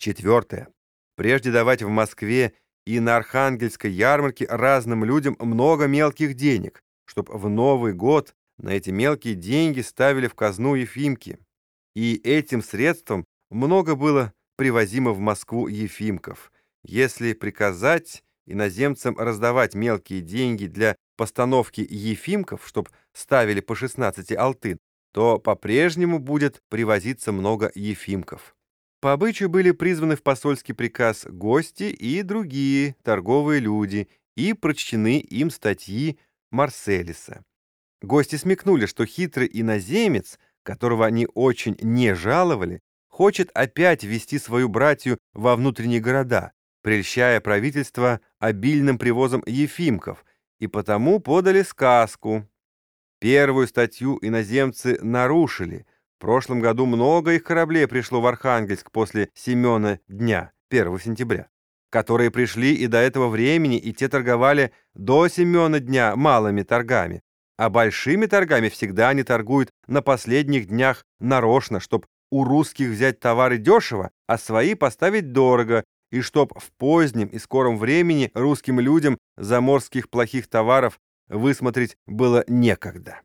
Четвертое. Прежде давать в Москве и на Архангельской ярмарке разным людям много мелких денег, чтобы в Новый год на эти мелкие деньги ставили в казну Ефимки. И этим средством много было привозимо в Москву Ефимков. Если приказать иноземцам раздавать мелкие деньги для постановки Ефимков, чтоб ставили по 16 алтын, то по-прежнему будет привозиться много Ефимков. По обычаю были призваны в посольский приказ гости и другие торговые люди и прочтены им статьи Марселиса. Гости смекнули, что хитрый иноземец, которого они очень не жаловали, хочет опять ввести свою братью во внутренние города, прельщая правительство обильным привозом ефимков, и потому подали сказку. Первую статью иноземцы нарушили. В прошлом году много их кораблей пришло в Архангельск после Семена дня, 1 сентября, которые пришли и до этого времени, и те торговали до Семена дня малыми торгами, а большими торгами всегда они торгуют на последних днях нарочно, чтоб у русских взять товары дешево, а свои поставить дорого, и чтоб в позднем и скором времени русским людям заморских плохих товаров высмотреть было некогда.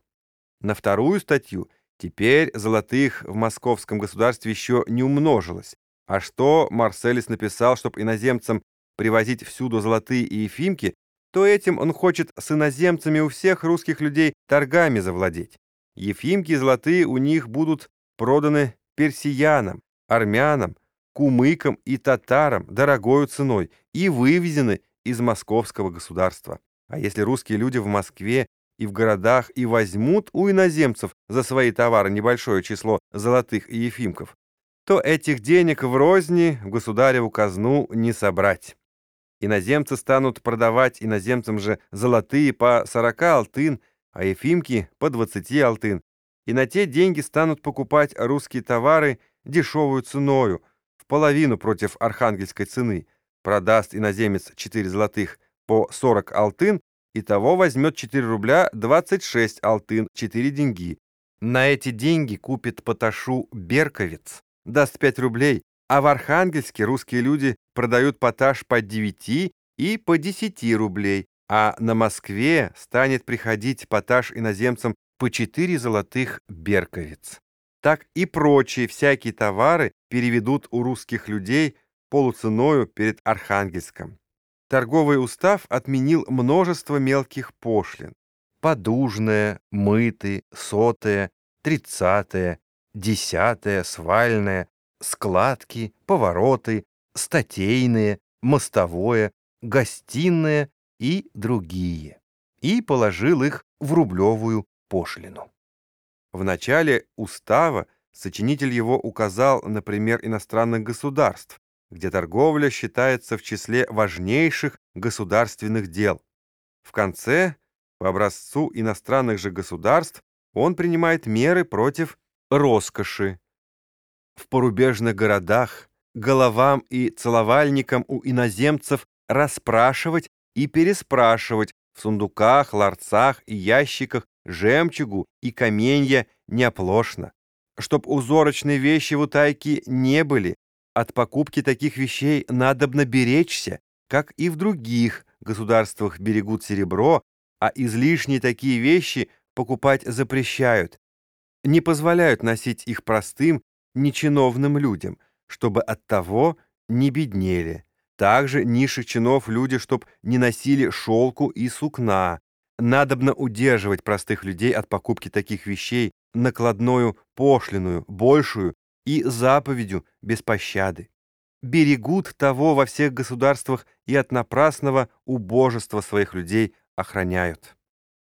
На вторую статью теперь золотых в московском государстве еще не умножилось, а что Марселис написал, чтоб иноземцам привозить всюду золотые и ефимки, то этим он хочет с иноземцами у всех русских людей торгами завладеть. Ефимки золотые у них будут проданы персиянам, армянам, кумыкам и татарам дорогою ценой и вывезены из московского государства. А если русские люди в Москве и в городах и возьмут у иноземцев за свои товары небольшое число золотых и ефимков, то этих денег в розни в государеву казну не собрать. Иноземцы станут продавать иноземцам же золотые по 40 алтын, а ефимки по 20 алтын. И на те деньги станут покупать русские товары дешевую ценою, в половину против архангельской цены. Продаст иноземец 4 золотых по 40 алтын, и того возьмет 4 рубля 26 алтын, 4 деньги. На эти деньги купит поташу берковец, даст 5 рублей, а в Архангельске русские люди продают поташ по 9 и по 10 рублей, а на Москве станет приходить поташ иноземцам по 4 золотых берковиц. Так и прочие всякие товары переведут у русских людей полуценою перед Архангельском. Торговый устав отменил множество мелких пошлин. Подужное, мытый, сотое, тридцатое, десятое, свальное, складки, повороты, статейные, мостовое, гостиное и другие, и положил их в рублевую пошлину. В начале устава сочинитель его указал, например, иностранных государств, где торговля считается в числе важнейших государственных дел. В конце, по образцу иностранных же государств, он принимает меры против роскоши, в порубежных городах головам и целовальникам у иноземцев расспрашивать и переспрашивать в сундуках, ларцах и ящиках жемчугу и каменья неоплошно, чтоб узорочные вещи в утайке не были, от покупки таких вещей надобно беречься, как и в других государствах берегут серебро, а излишние такие вещи покупать запрещают, не позволяют носить их простым нечиновным людям, чтобы от того не беднели. Также низших чинов люди, чтоб не носили шелку и сукна. Надобно удерживать простых людей от покупки таких вещей накладную пошлиную, большую и заповедью без пощады. Берегут того во всех государствах и от напрасного убожества своих людей охраняют.